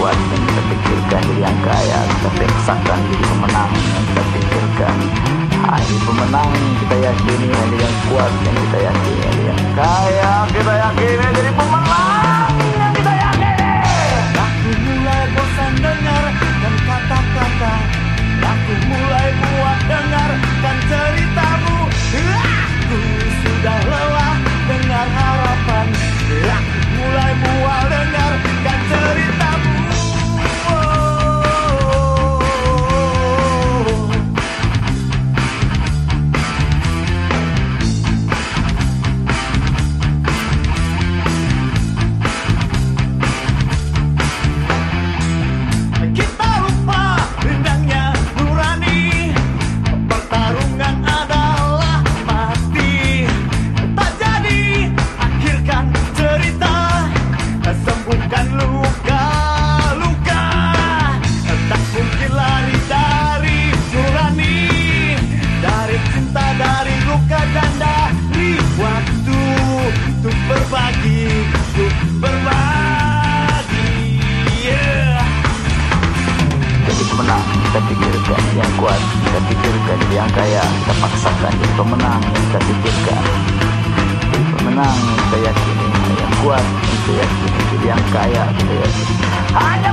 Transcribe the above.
kuat yang kita pikirkan jadi yang kaya kita peksahkan jadi pemenang. Yang kita pikirkan hari ah, pemenang kita yakini hari yang kuat yang kita yakini yang kaya. Kita yakini jadi pemenang. kita pikirkan yang kuat kita pikirkan yang kaya kita paksakan jadi pemenang kita pikirkan. Jadi pemenang kita yakini yang kuat kita yakini jadi yang kaya kita yakini. Hanya